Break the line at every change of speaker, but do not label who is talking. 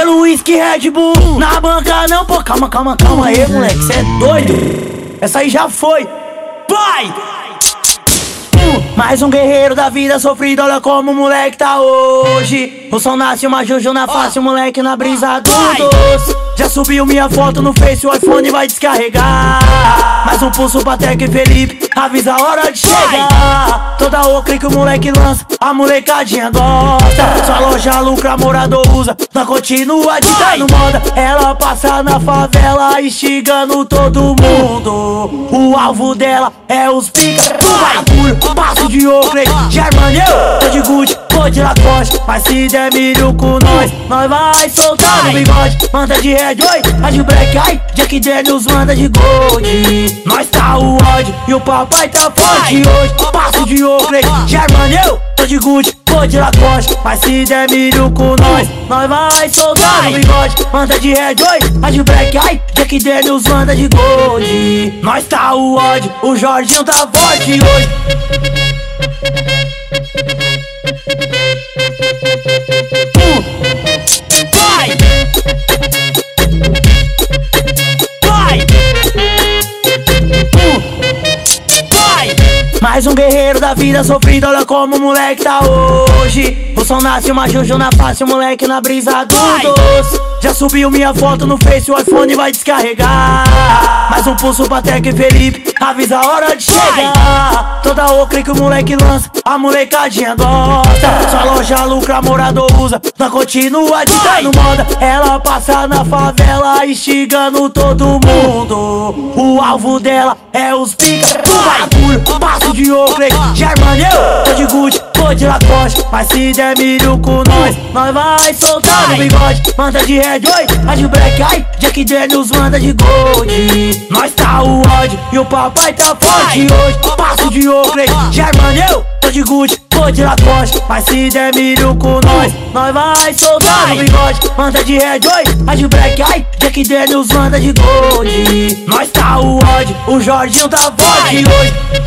Gelo, whisky, Red Bull Na banca não, pô, calma, calma, calma aí, moleque, cê é doido Essa aí já foi Vai! Mais um guerreiro da vida sofrido, olha como o moleque tá hoje. O som nasce uma juju na face, o moleque na brisa do doce. Já subiu minha foto no Face, o iPhone vai descarregar. Mais um pulso pra Tec e Felipe, avisa a hora de chegar. Toda ocre que o moleque lança, a molecadinha gosta. Sua loja lucra, morador usa, nós continua ditando moda. Ela passa na favela, instigando todo mundo. O alvo dela é os pica bagulho. Passo de ocre, Germania, tô de Gucci, vou de Lacoste. Mas se der milho com nós, nós vai soltar no bigode. Manda de red, oi, a de black, ai, Jack Daniels manda de gold. Nós tá o ódio e o papai tá forte hoje. Passo de ocre, Germania, tô de Gucci, vou de Lacoste. Mas se der milho com nós, nós vai soltar no bigode. Manda de red, oi, a de black, ai, Jack Daniels manda de gold. Nós tá o ódio, o Jorginho tá forte hoje. Mais um guerreiro da vida sofrido, olha como o moleque tá hoje. O som nasce uma juju na face, o moleque na brisa do doce. Já subiu minha foto no Face, o iPhone vai descarregar. Mais um pulso pra Tec Felipe, avisa a hora de chegar. Toda ocre que o moleque lança, a molecadinha gosta. Sua loja lucra, morador usa, nós continua ditando moda. Ela passa na favela, instigando todo mundo. O alvo dela é os pica do bagulho. Passo de ocre, Germania, tô de Gucci, vou de Lacoste. Mas se der milho com nós, nós vai soltar no bigode. Manda de red, oi, a de black, ai, Jack Daniels manda de gold. Nós tá o ódio e o papai tá forte hoje. Passo de ocre, Germania, tô de Gucci, vou de Lacoste. Mas se der milho com nós, nós vai soltar no bigode. Manda de red, oi, a de black, ai, Jack Daniels manda de gold. Nós tá o ódio, o Jorginho tá forte hoje.